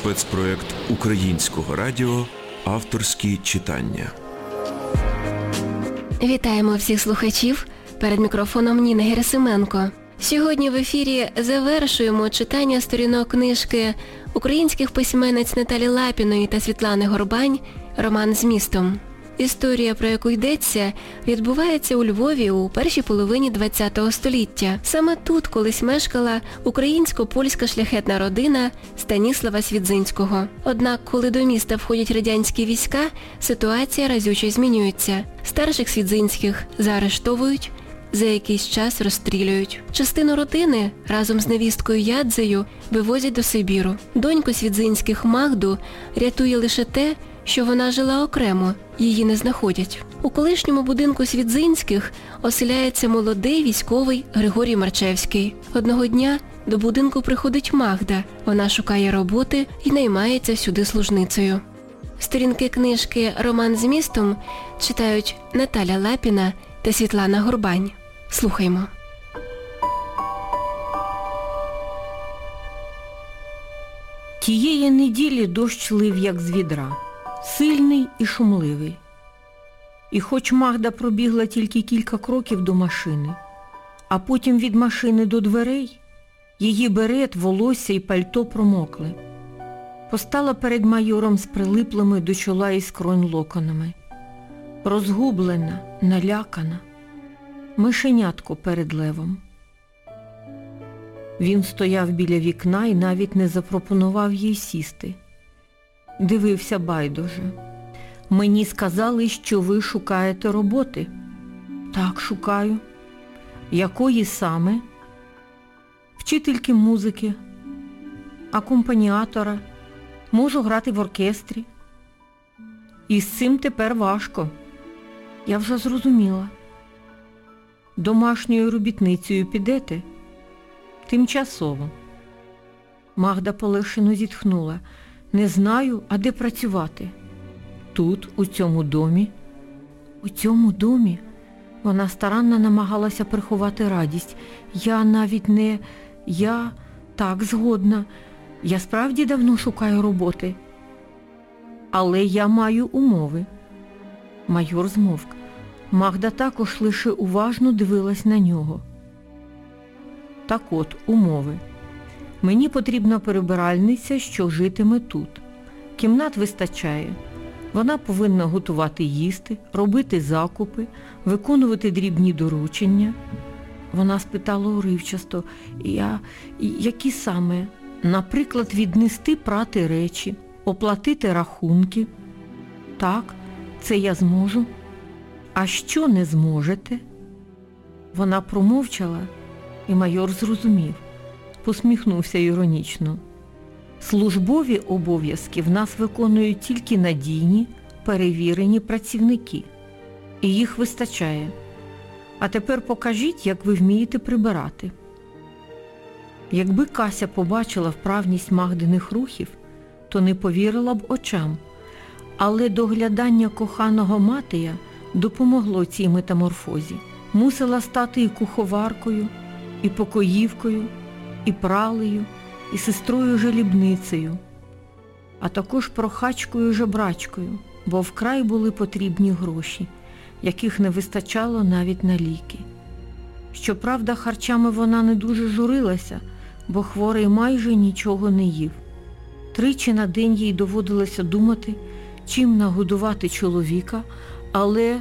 спецпроект Українського радіо Авторські читання. Вітаємо всіх слухачів. Перед мікрофоном Ніна Герасименко. Сьогодні в ефірі завершуємо читання сторінок книжки українських письменниць Наталі Лапіної та Світлани Горбань Роман з містом. Історія, про яку йдеться, відбувається у Львові у першій половині ХХ століття. Саме тут колись мешкала українсько-польська шляхетна родина Станіслава Свідзинського. Однак, коли до міста входять радянські війська, ситуація разюче змінюється. Старших Свідзинських заарештовують, за якийсь час розстрілюють. Частину родини разом з невісткою Ядзею вивозять до Сибіру. Доньку Свідзинських Магду рятує лише те, що вона жила окремо, її не знаходять. У колишньому будинку Свідзинських оселяється молодий військовий Григорій Марчевський. Одного дня до будинку приходить Магда. Вона шукає роботи і наймається сюди служницею. Сторінки книжки Роман з містом читають Наталя Лапіна та Світлана Горбань. Слухаймо. Тієї неділі дощ лив, як з відра, сильний і шумливий. І хоч Магда пробігла тільки кілька кроків до машини, а потім від машини до дверей, її берет, волосся і пальто промокли. Постала перед майором з прилиплими до чола і скронь локонами. Розгублена, налякана, мишенятко перед левом. Він стояв біля вікна і навіть не запропонував їй сісти. Дивився байдуже. Мені сказали, що ви шукаєте роботи. Так, шукаю. Якої саме? Вчительки музики, акомпаніатора, можу грати в оркестрі. І з цим тепер важко. Я вже зрозуміла. Домашньою робітницею підете? Тимчасово. Магда полегшено зітхнула. Не знаю, а де працювати. Тут, у цьому домі. У цьому домі вона старанно намагалася приховати радість. Я навіть не... Я так згодна. Я справді давно шукаю роботи. Але я маю умови. Майор змовк. Магда також лише уважно дивилась на нього. Так от, умови. Мені потрібна перебиральниця, що житиме тут. Кімнат вистачає. Вона повинна готувати їсти, робити закупи, виконувати дрібні доручення. Вона спитала уривчасто, я, які саме, наприклад, віднести прати речі, оплатити рахунки. Так, це я зможу. А що не зможете? Вона промовчала, і майор зрозумів, посміхнувся іронічно. Службові обов'язки в нас виконують тільки надійні, перевірені працівники. І їх вистачає. А тепер покажіть, як ви вмієте прибирати. Якби Кася побачила вправність Магдиних рухів, то не повірила б очам. Але доглядання коханого Матея допомогло цій метаморфозі. Мусила стати і куховаркою, і покоївкою, і пралею, і сестрою-жалібницею, а також прохачкою-жебрачкою, бо вкрай були потрібні гроші, яких не вистачало навіть на ліки. Щоправда, харчами вона не дуже журилася, бо хворий майже нічого не їв. Тричі на день їй доводилося думати, чим нагодувати чоловіка, але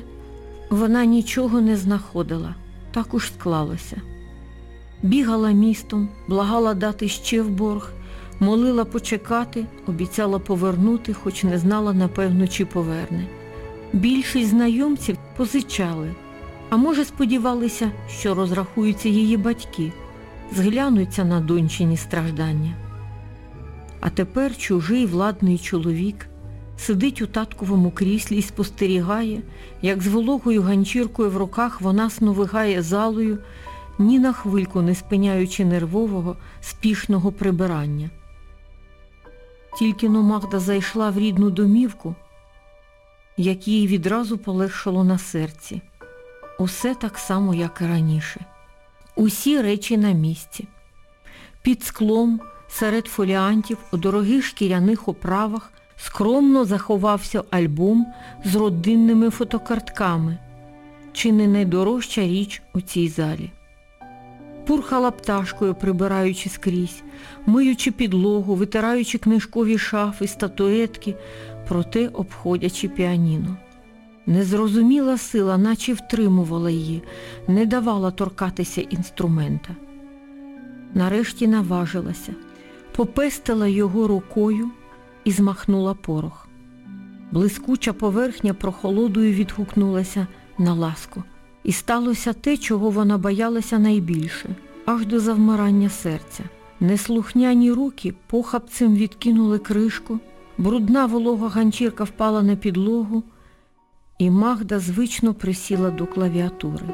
вона нічого не знаходила, так уж склалося. Бігала містом, благала дати ще в борг, молила почекати, обіцяла повернути, хоч не знала, напевно, чи поверне. Більшість знайомців позичали, а може сподівалися, що розрахуються її батьки, зглянуться на дончині страждання. А тепер чужий владний чоловік сидить у татковому кріслі і спостерігає, як з вологою ганчіркою в руках вона сновигає залою, ні на хвильку не спиняючи нервового, спішного прибирання. Тільки но Магда зайшла в рідну домівку, як їй відразу полегшало на серці. Усе так само, як і раніше. Усі речі на місці. Під склом Серед фоліантів у дорогих шкіряних оправах скромно заховався альбом з родинними фотокартками, чи не найдорожча річ у цій залі. Пурхала пташкою, прибираючи скрізь, миючи підлогу, витираючи книжкові шафи, статуетки, проте обходячи піаніно. Незрозуміла сила, наче втримувала її, не давала торкатися інструмента. Нарешті наважилася, попестила його рукою і змахнула порох. Блискуча поверхня прохолодою відгукнулася на ласку. І сталося те, чого вона боялася найбільше, аж до завмирання серця. Неслухняні руки похапцем відкинули кришку, брудна волога ганчірка впала на підлогу, і Магда звично присіла до клавіатури.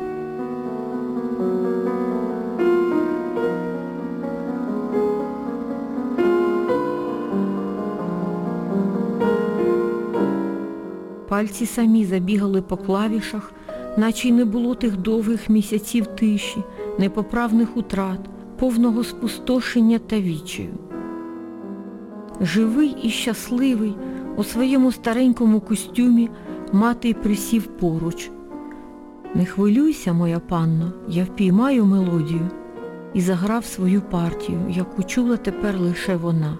Пальці самі забігали по клавішах, наче й не було тих довгих місяців тиші, непоправних утрат, повного спустошення та вічаю. Живий і щасливий у своєму старенькому костюмі мати присів поруч. Не хвилюйся, моя панно, я впіймаю мелодію і заграв свою партію, яку чула тепер лише вона.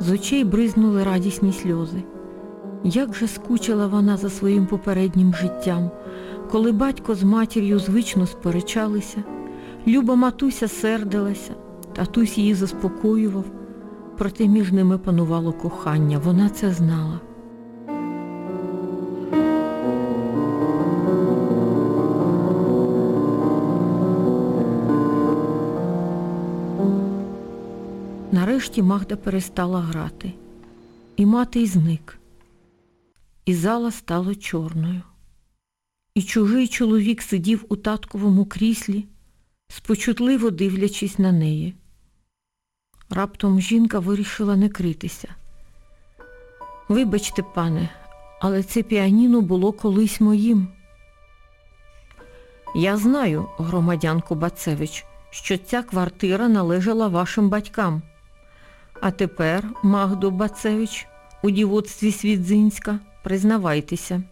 З очей бризнули радісні сльози. Як же скучила вона за своїм попереднім життям, коли батько з матір'ю звично сперечалися, люба матуся сердилася, татусь її заспокоював, проте між ними панувало кохання, вона це знала. Нарешті Магда перестала грати, і мати й зник. І зала стала чорною. І чужий чоловік сидів у татковому кріслі, спочутливо дивлячись на неї. Раптом жінка вирішила не критися. Вибачте, пане, але це піаніно було колись моїм. Я знаю, громадянко Бацевич, що ця квартира належала вашим батькам. А тепер, Магдо Бацевич, у дівоцтві Свідзинська, признавайтеся,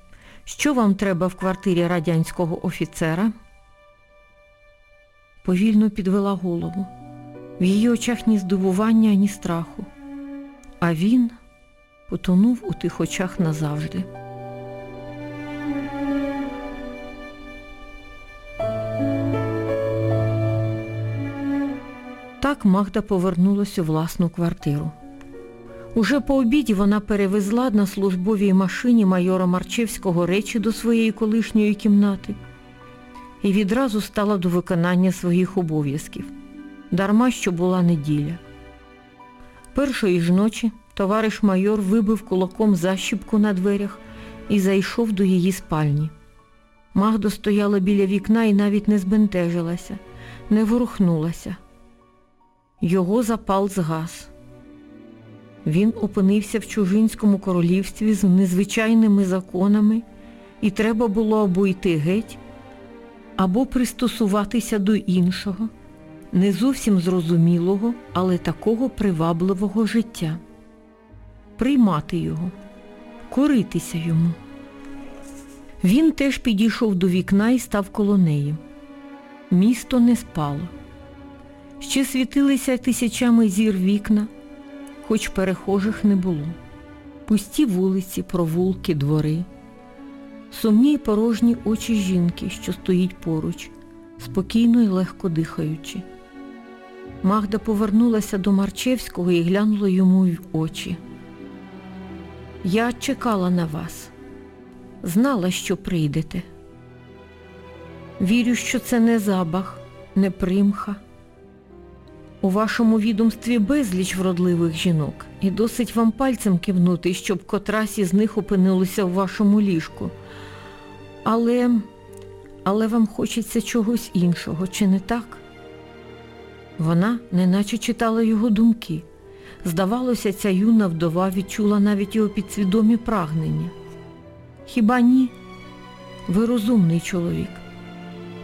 що вам треба в квартирі радянського офіцера? Повільно підвела голову. В її очах ні здивування, ні страху. А він потонув у тих очах назавжди. Так Магда повернулась у власну квартиру. Уже по обіді вона перевезла на службовій машині майора Марчевського речі до своєї колишньої кімнати і відразу стала до виконання своїх обов'язків, дарма що була неділя. Першої ж ночі товариш майор вибив кулаком защіпку на дверях і зайшов до її спальні. Магда стояла біля вікна і навіть не збентежилася, не ворухнулася. Його запал згас. Він опинився в чужинському королівстві з незвичайними законами, і треба було або йти геть, або пристосуватися до іншого, не зовсім зрозумілого, але такого привабливого життя. Приймати його, коритися йому. Він теж підійшов до вікна і став коло неї. Місто не спало. Ще світилися тисячами зір вікна, хоч перехожих не було. Пусті вулиці, провулки, двори. Сумні й порожні очі жінки, що стоїть поруч, спокійно й легко дихаючи. Магда повернулася до Марчевського і глянула йому в очі. Я чекала на вас. Знала, що прийдете. Вірю, що це не забах, не примха. У вашому відомстві безліч вродливих жінок, і досить вам пальцем кивнути, щоб котрась із них опинилася в вашому ліжку. Але, але вам хочеться чогось іншого, чи не так? Вона неначе читала його думки. Здавалося, ця юна вдова відчула навіть його підсвідомі прагнення. Хіба ні? Ви розумний чоловік.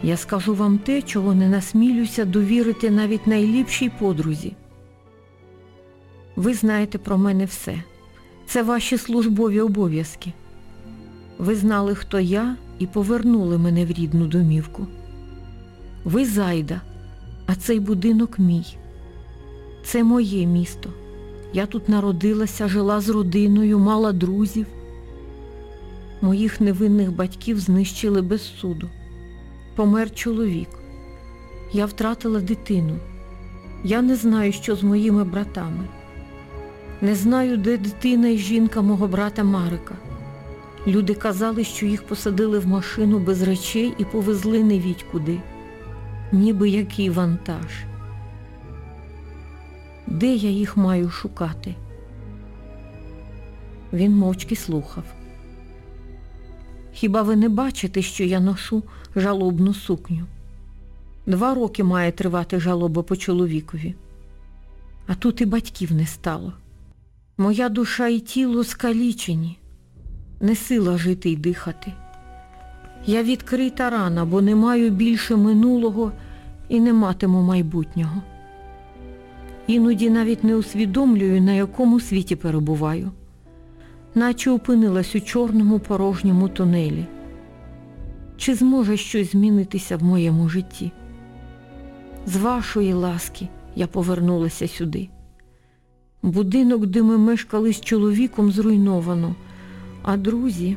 Я скажу вам те, чого не насмілюся довірити навіть найліпшій подрузі. Ви знаєте про мене все. Це ваші службові обов'язки. Ви знали, хто я, і повернули мене в рідну домівку. Ви зайда, а цей будинок мій. Це моє місто. Я тут народилася, жила з родиною, мала друзів. Моїх невинних батьків знищили без суду. Помер чоловік. Я втратила дитину. Я не знаю, що з моїми братами. Не знаю, де дитина і жінка мого брата Марика. Люди казали, що їх посадили в машину без речей і повезли не віть куди. Ніби який вантаж. Де я їх маю шукати? Він мовчки слухав. Хіба ви не бачите, що я ношу жалобну сукню? Два роки має тривати жалоба по чоловікові. А тут і батьків не стало. Моя душа і тіло скалічені, не сила жити й дихати. Я відкрита рана, бо не маю більше минулого і не матиму майбутнього. Іноді навіть не усвідомлюю, на якому світі перебуваю, наче опинилась у чорному порожньому тунелі. Чи зможе щось змінитися в моєму житті? З вашої ласки я повернулася сюди. Будинок, де ми мешкали з чоловіком, зруйновано, а друзі,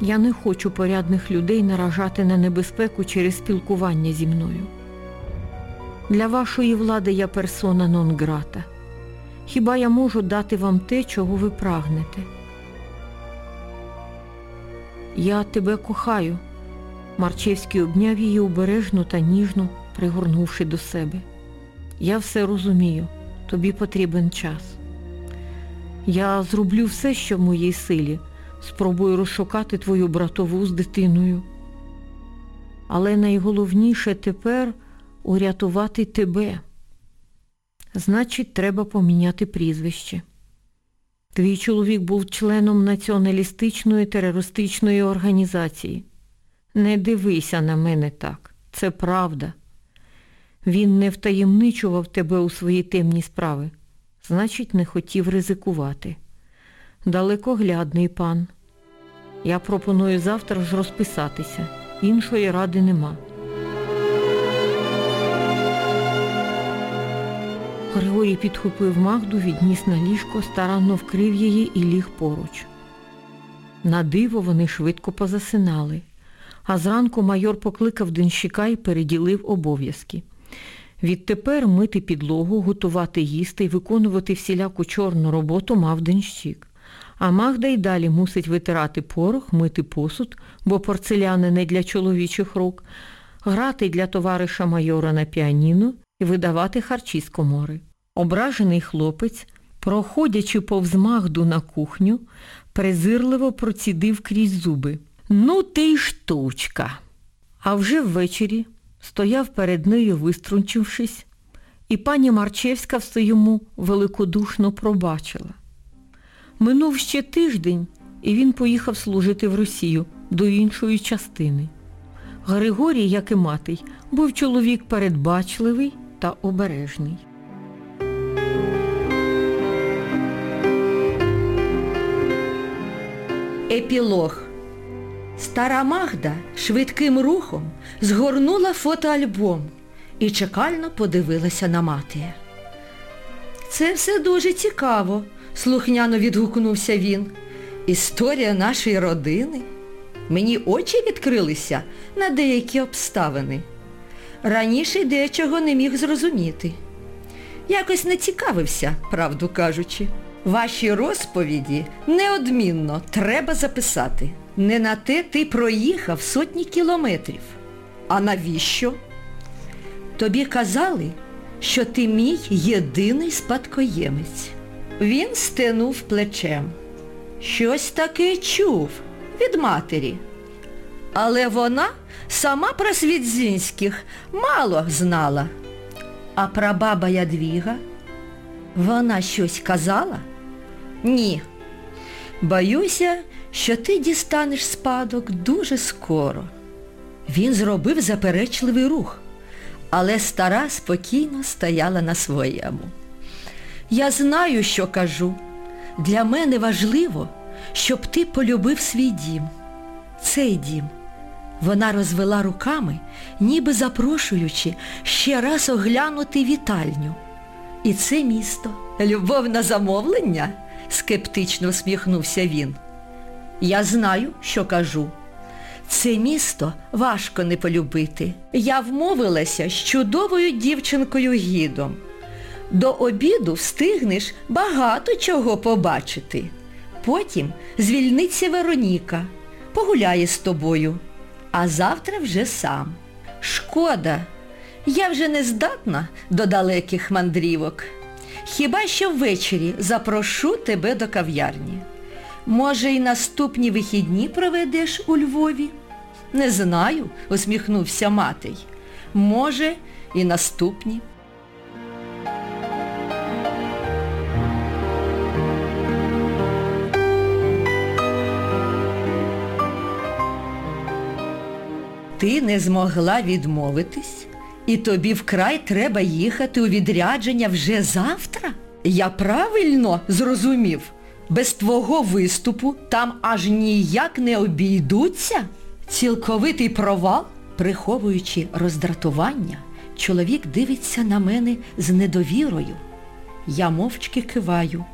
я не хочу порядних людей наражати на небезпеку через спілкування зі мною. Для вашої влади я персона нон грата. Хіба я можу дати вам те, чого ви прагнете? Я тебе кохаю. Марчевський обняв її обережно та ніжно, пригорнувши до себе. Я все розумію, тобі потрібен час. Я зроблю все, що в моїй силі, спробую розшукати твою братову з дитиною. Але найголовніше тепер урятувати тебе. Значить, треба поміняти прізвище. Твій чоловік був членом націоналістичної терористичної організації. Не дивися на мене так, це правда. Він не втаємничував тебе у свої темні справи, значить, не хотів ризикувати. Далекоглядний пан. Я пропоную завтра ж розписатися. Іншої ради нема. Григорій підхопив Магду, відніс на ліжко, старанно вкрив її і ліг поруч. На диво вони швидко позасинали, а зранку майор покликав денщика і переділив обов'язки. Відтепер мити підлогу, готувати їсти і виконувати всіляку чорну роботу мав денщик. А Магда й далі мусить витирати порох, мити посуд, бо порцеляни не для чоловічих рук, грати для товариша майора на піаніно і видавати харчі з комори. Ображений хлопець, проходячи повз Магду на кухню, презирливо процідив крізь зуби. Ну ти й штучка. А вже ввечері стояв перед нею, виструнчившись, і пані Марчевська все йому великодушно пробачила. Минув ще тиждень, і він поїхав служити в Росію до іншої частини. Григорій, як і матий, був чоловік передбачливий та обережний. Епілог. Стара Магда швидким рухом згорнула фотоальбом і чекально подивилася на мати. Це все дуже цікаво, слухняно відгукнувся він. Історія нашої родини. Мені очі відкрилися на деякі обставини. Раніше дечого не міг зрозуміти. Якось не цікавився, правду кажучи. Ваші розповіді неодмінно треба записати. Не на те ти проїхав сотні кілометрів. А навіщо? Тобі казали, що ти мій єдиний спадкоємець. Він стенув плечем. Щось таке чув від матері. Але вона сама про Свідзінських мало знала. А прабаба Ядвіга? Вона щось казала? Ні. Боюся, що ти дістанеш спадок дуже скоро. Він зробив заперечливий рух, але стара спокійно стояла на своєму. Я знаю, що кажу. Для мене важливо, щоб ти полюбив свій дім. Цей дім. Вона розвела руками, ніби запрошуючи ще раз оглянути вітальню. І це місто. Любов на замовлення? скептично всміхнувся він. Я знаю, що кажу. Це місто важко не полюбити. Я вмовилася з чудовою дівчинкою гідом. До обіду встигнеш багато чого побачити. Потім звільниться Вероніка, погуляє з тобою, а завтра вже сам. Шкода, я вже не здатна до далеких мандрівок. Хіба що ввечері запрошу тебе до кав'ярні. Може, й наступні вихідні проведеш у Львові? Не знаю, усміхнувся Матей. Може, і наступні. Ти не змогла відмовитись, і тобі вкрай треба їхати у відрядження вже завтра? Я правильно зрозумів, без твого виступу там аж ніяк не обійдуться? Цілковитий провал, приховуючи роздратування, чоловік дивиться на мене з недовірою. Я мовчки киваю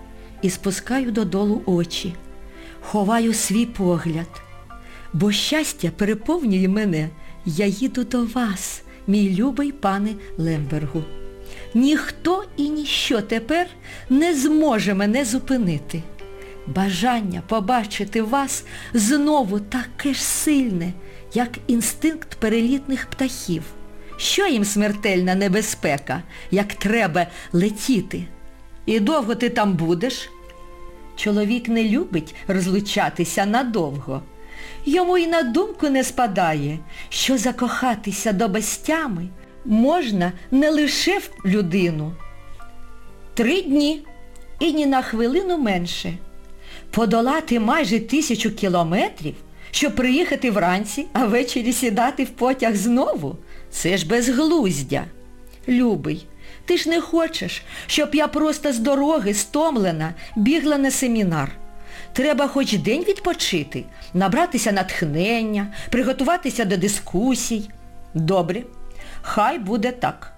і спускаю додолу очі, ховаю свій погляд. Бо щастя переповнює мене, я їду до вас, мій любий пане Лембергу. Ніхто і ніщо тепер не зможе мене зупинити. Бажання побачити вас знову таке ж сильне, як інстинкт перелітних птахів. Що їм смертельна небезпека, як треба летіти? І довго ти там будеш? Чоловік не любить розлучатися надовго. Йому й на думку не спадає, що закохатися до безтями можна не лише в людину. Три дні і ні на хвилину менше. Подолати майже тисячу кілометрів, щоб приїхати вранці, а ввечері сідати в потяг знову. Це ж безглуздя. Любий, ти ж не хочеш, щоб я просто з дороги, стомлена, бігла на семінар. Треба хоч день відпочити, набратися натхнення, приготуватися до дискусій. Добре, хай буде так.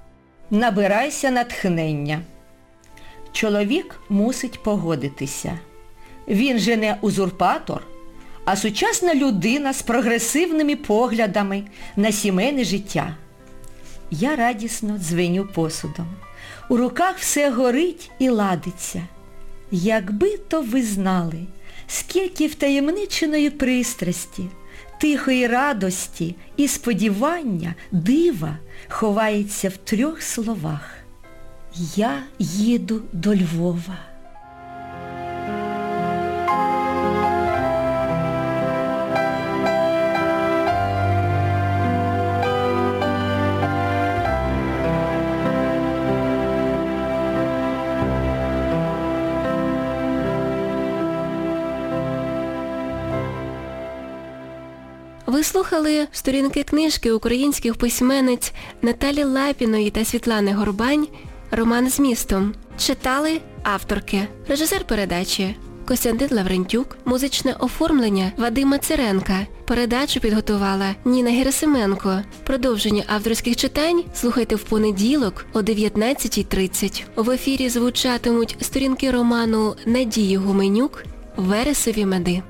Набирайся натхнення. Чоловік мусить погодитися. Він же не узурпатор, а сучасна людина з прогресивними поглядами на сімейне життя. Я радісно дзвеню посудом. У руках все горить і ладиться. Якби то ви знали, скільки втаємниченої пристрасті, тихої радості і сподівання, дива ховається в трьох словах. Я їду до Львова. Ви слухали сторінки книжки українських письменниць Наталі Лапіної та Світлани Горбань Роман з містом. Читали авторки, режисер передачі Костянтин Лаврентюк, музичне оформлення Вадима Циренка. Передачу підготувала Ніна Герасименко. Продовження авторських читань слухайте в понеділок о 19.30. В ефірі звучатимуть сторінки роману Надії Гуменюк Вересові меди.